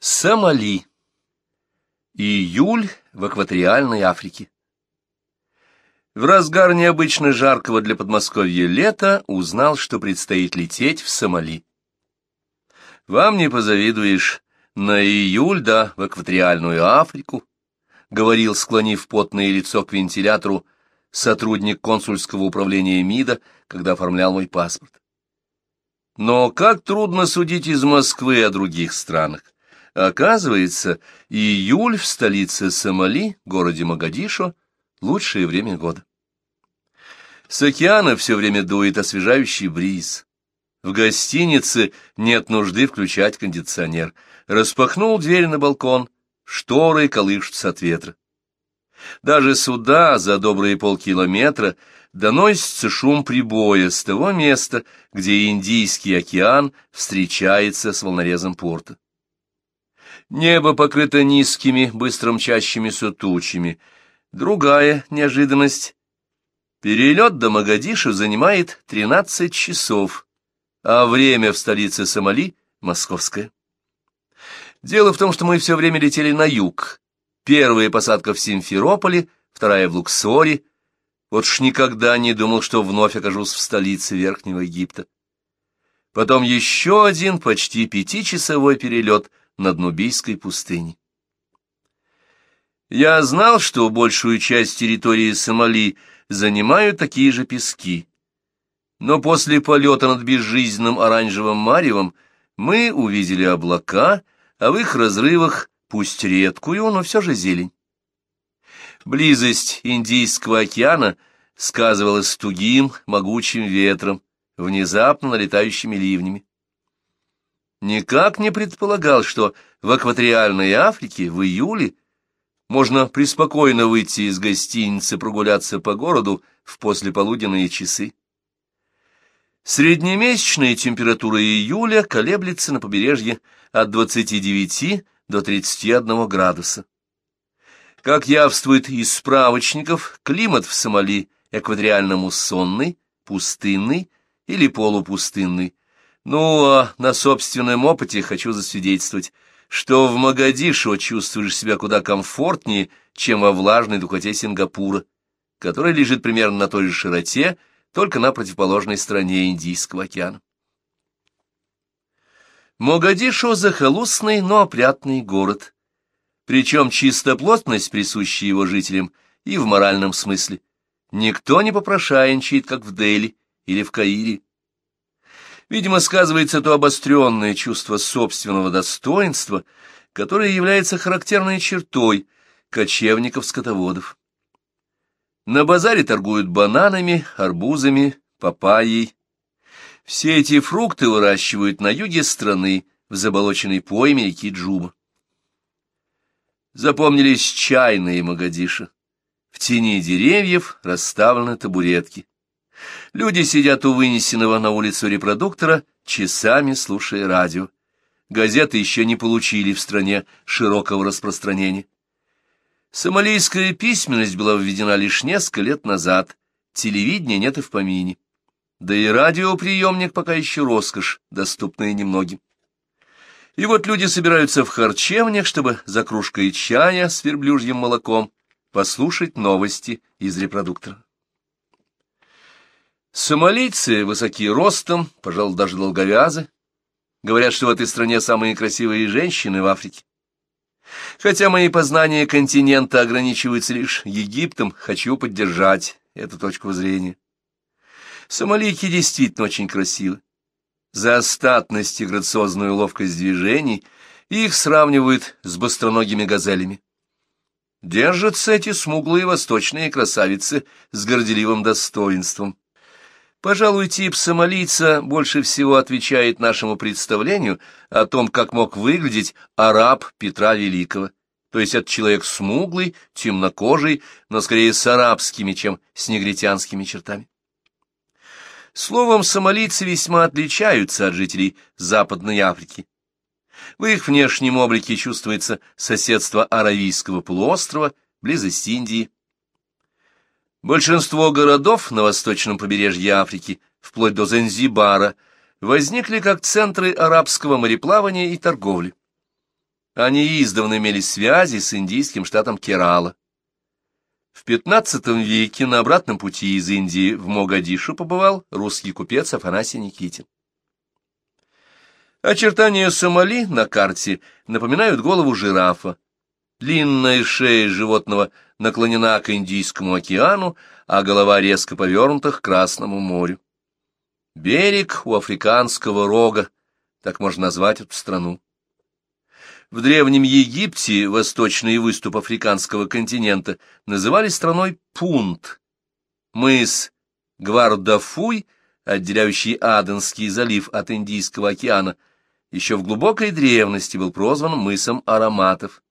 Сомали. Июль в экваториальной Африке. В разгар необычно жаркого для Подмосковья лета узнал, что предстоит лететь в Сомали. «Вам не позавидуешь. На июль, да, в экваториальную Африку», — говорил, склонив потное лицо к вентилятору, сотрудник консульского управления МИДа, когда оформлял мой паспорт. Но как трудно судить из Москвы о других странах. Оказывается, июль в столице Сомали, городе Могадишо, лучшее время года. С океана все время дует освежающий бриз. В гостинице нет нужды включать кондиционер. Распахнул дверь на балкон, шторы колышутся от ветра. Даже сюда, за добрые полкилометра, доносится шум прибоя с того места, где Индийский океан встречается с волнорезом порта. Небо покрыто низкими, быстро мчащимися тучами. Другая неожиданность. Перелет до Магадиша занимает 13 часов, а время в столице Сомали — московское. Дело в том, что мы все время летели на юг. Первая посадка в Симферополе, вторая в Луксоре. Вот ж никогда не думал, что вновь окажусь в столице Верхнего Египта. Потом еще один почти пятичасовой перелет над Нубийской пустыней. Я знал, что большую часть территории Сомали занимают такие же пески. Но после полета над безжизненным оранжевым маревом мы увидели облака, а в их разрывах, пусть редкую, но все же зелень. Близость Индийского океана сказывалась тугим, могучим ветром, внезапно налетающими ливнями никак не предполагал, что в экваториальной Африке в июле можно преспокойно выйти из гостиницы прогуляться по городу в послеполуденные часы. Среднемесячная температура июля колеблется на побережье от 29 до 31 градуса. Как явствует из справочников, климат в Сомали экваториально-муссонный, пустынный или полупустынный, ну, а на собственном опыте хочу засвидетельствовать, что в Магадишо чувствуешь себя куда комфортнее, чем во влажной духоте Сингапура, который лежит примерно на той же широте, только на противоположной стороне Индийского океана. Могадишо — захолустный, но опрятный город. Причем чистоплотность присуща его жителям и в моральном смысле. Никто не попрошайничает, как в Дели или в Каире. Видимо, сказывается то обостренное чувство собственного достоинства, которое является характерной чертой кочевников-скотоводов. На базаре торгуют бананами, арбузами, папайей. Все эти фрукты выращивают на юге страны, в заболоченной пойме реки Джуба. Запомнились чайные Магадиши. В тени деревьев расставлены табуретки. Люди сидят у вынесенного на улицу репродуктора, часами слушая радио. Газеты еще не получили в стране широкого распространения. Сомалийская письменность была введена лишь несколько лет назад, телевидения нет и в помине. Да и радиоприемник пока еще роскошь, доступная немногим. И вот люди собираются в харчевнях, чтобы за кружкой чая с верблюжьим молоком послушать новости из репродуктора. Сомалийцы высоки ростом, пожалуй, даже долговязы. Говорят, что в этой стране самые красивые женщины в Африке. Хотя мои познания континента ограничиваются лишь Египтом, хочу поддержать эту точку зрения. Сомалийки действительно очень красивы. За остатность и грациозную ловкость движений их сравнивают с быстроногими газелями. Держатся эти смуглые восточные красавицы с горделивым достоинством. Пожалуй, тип сомалийца больше всего отвечает нашему представлению о том, как мог выглядеть араб Петра Великого. То есть это человек смуглый, темнокожий, но скорее с арабскими, чем с негритянскими чертами. Словом, сомалийцы весьма отличаются от жителей Западной Африки. В их внешнем облике чувствуется соседство Аравийского полуострова, близость Индии, Большинство городов на восточном побережье Африки, вплоть до Занзибара, возникли как центры арабского мореплавания и торговли. Они издавна имели связи с индийским штатом Керала. В XV веке на обратном пути из Индии в Могадишу побывал русский купец Афанасий Никитин. Очертания Сомали на карте напоминают голову жирафа. Длинная шея животного наклонена к Индийскому океану, а голова резко повернута к Красному морю. Берег у Африканского рога, так можно назвать эту страну. В Древнем Египте восточный выступ африканского континента называли страной Пунт. Мыс Гвардафуй, отделяющий Аденский залив от Индийского океана, еще в глубокой древности был прозван мысом ароматов.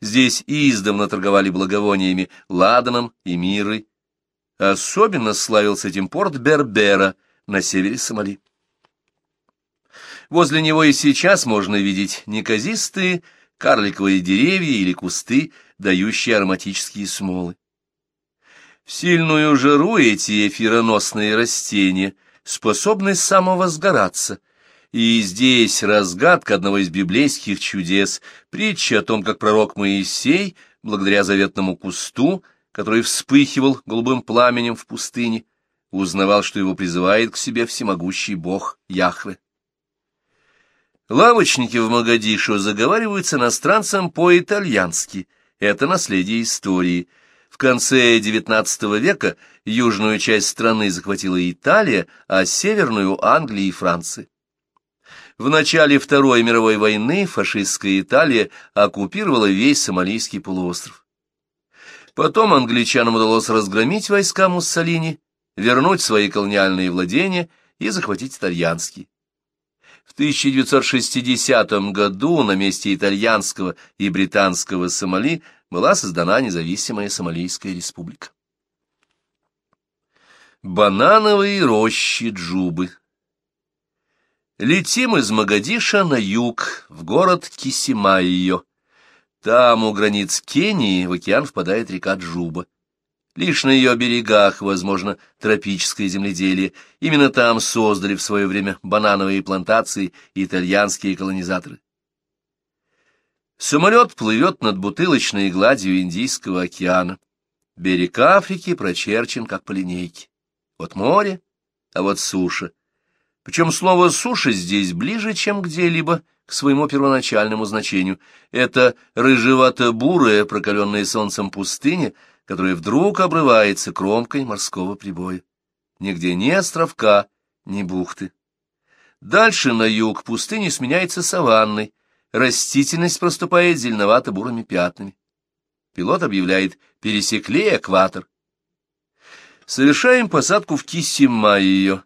Здесь издавна торговали благовониями, ладаном и мирой. Особенно славился этим порт Бербера на севере Сомали. Возле него и сейчас можно видеть неказистые карликовые деревья или кусты, дающие ароматические смолы. В сильную жару эти эфироносные растения способны самовозгораться, и здесь разгадка одного из библейских чудес, притча о том, как пророк Моисей, благодаря заветному кусту, который вспыхивал голубым пламенем в пустыне, узнавал, что его призывает к себе всемогущий бог Яхве. Лавочники в Могадишо заговаривают с иностранцем по-итальянски. Это наследие истории. В конце XIX века южную часть страны захватила Италия, а северную — Англия и Франция. В начале Второй мировой войны фашистская Италия оккупировала весь Сомалийский полуостров. Потом англичанам удалось разгромить войска Муссолини, вернуть свои колониальные владения и захватить итальянские. В 1960 году на месте итальянского и британского Сомали была создана независимая Сомалийская республика. Банановые рощи Джубы Летим из Магадиша на юг, в город Кисимайо. Там, у границ Кении, в океан впадает река Джуба. Лишь на ее берегах, возможно, тропическое земледелие. Именно там создали в свое время банановые плантации итальянские колонизаторы. Самолет плывет над бутылочной гладью Индийского океана. Берег Африки прочерчен, как по линейке. Вот море, а вот суша. Причем слово «суша» здесь ближе, чем где-либо к своему первоначальному значению. Это рыжевато-бурая, прокаленная солнцем пустыня — которая вдруг обрывается кромкой морского прибоя. Нигде ни островка, ни бухты. Дальше на юг пустыня сменяется саванной, растительность проступает зеленовато-бурыми пятнами. Пилот объявляет «пересекли экватор». Совершаем посадку в Кисимайо.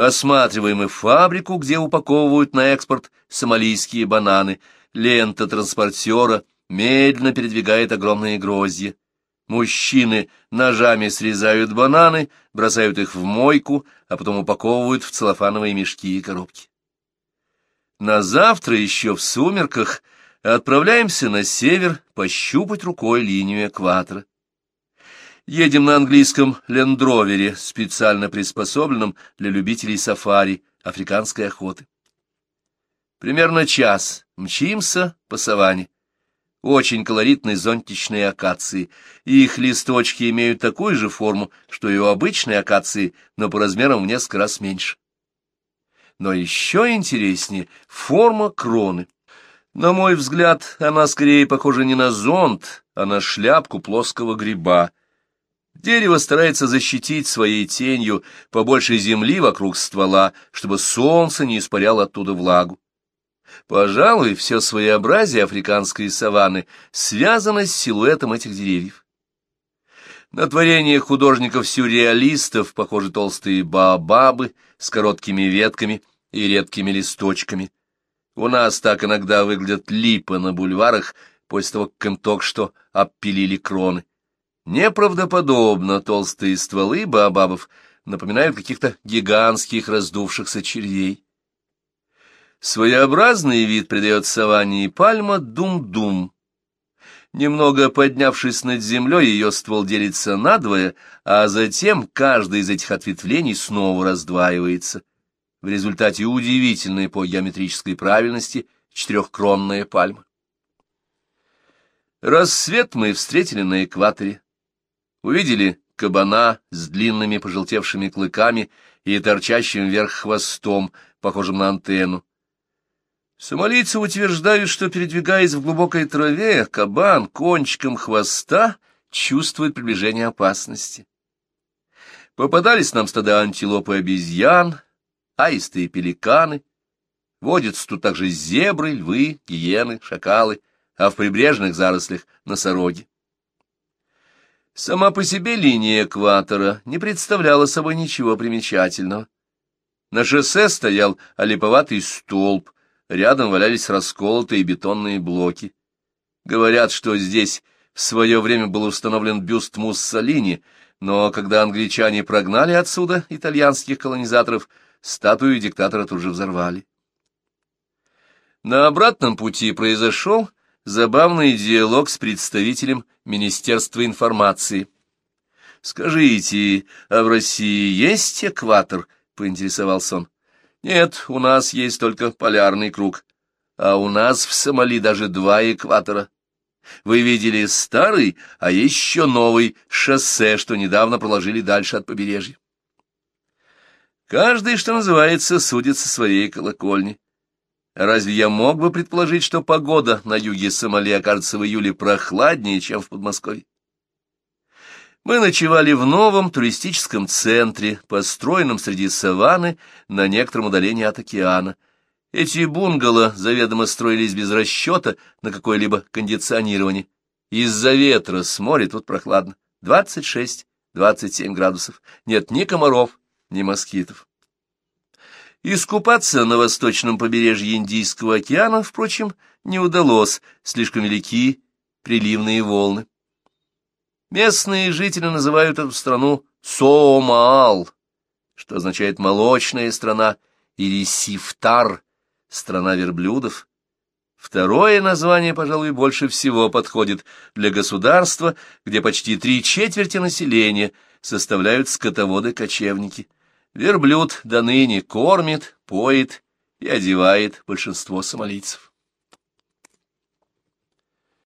Осматриваем и фабрику, где упаковывают на экспорт сомалийские бананы. Лента транспортера медленно передвигает огромные гроздья. Мужчины ножами срезают бананы, бросают их в мойку, а потом упаковывают в целлофановые мешки и коробки. На завтра еще в сумерках отправляемся на север пощупать рукой линию экватора. Едем на английском лендровере, специально приспособленном для любителей сафари, африканской охоты. Примерно час мчимся по саванне очень колоритные зонтичные акации. Их листочки имеют такую же форму, что и у обычной акации, но по размерам в несколько раз меньше. Но еще интереснее форма кроны. На мой взгляд, она скорее похожа не на зонт, а на шляпку плоского гриба. Дерево старается защитить своей тенью побольше земли вокруг ствола, чтобы солнце не испаряло оттуда влагу. Пожалуй, все своеобразие африканской саванны связано с силуэтом этих деревьев. На творение художников-сюрреалистов похожи толстые баобабы с короткими ветками и редкими листочками. У нас так иногда выглядят липы на бульварах после того, как им только что обпилили кроны. Неправдоподобно толстые стволы баобабов напоминают каких-то гигантских раздувшихся червей. Своеобразный вид придает саванне пальма дум-дум. Немного поднявшись над землей, ее ствол делится надвое, а затем каждое из этих ответвлений снова раздваивается. В результате удивительной по геометрической правильности четырехкронная пальма. Рассвет мы встретили на экваторе. Увидели кабана с длинными пожелтевшими клыками и торчащим вверх хвостом, похожим на антенну. Сомалийцы утверждают, что, передвигаясь в глубокой траве, кабан кончиком хвоста чувствует приближение опасности. Попадались нам стада антилопы обезьян, аисты и пеликаны. Водятся тут также зебры, львы, гиены, шакалы, а в прибрежных зарослях — носороги. Сама по себе линия экватора не представляла собой ничего примечательного. На шоссе стоял олиповатый столб, рядом валялись расколотые бетонные блоки. Говорят, что здесь в свое время был установлен бюст Муссолини, но когда англичане прогнали отсюда итальянских колонизаторов, статую диктатора тут же взорвали. На обратном пути произошел забавный диалог с представителем Министерства информации. «Скажите, а в России есть экватор?» — поинтересовался он. «Нет, у нас есть только полярный круг, а у нас в Сомали даже два экватора. Вы видели старый, а еще новый шоссе, что недавно проложили дальше от побережья. Каждый, что называется, судит со своей колокольни. Разве я мог бы предположить, что погода на юге Сомали окажется в июле прохладнее, чем в Подмосковье? Мы ночевали в новом туристическом центре, построенном среди саванны на некотором удалении от океана. Эти бунгало заведомо строились без расчета на какое-либо кондиционирование. Из-за ветра с моря тут прохладно. 26-27 градусов. Нет ни комаров, ни москитов. Искупаться на восточном побережье Индийского океана, впрочем, не удалось, слишком велики приливные волны. Местные жители называют эту страну Соомаал, что означает «молочная страна», или Сифтар, страна верблюдов. Второе название, пожалуй, больше всего подходит для государства, где почти три четверти населения составляют скотоводы-кочевники. Верблюд до ныне кормит, поет и одевает большинство сомалийцев.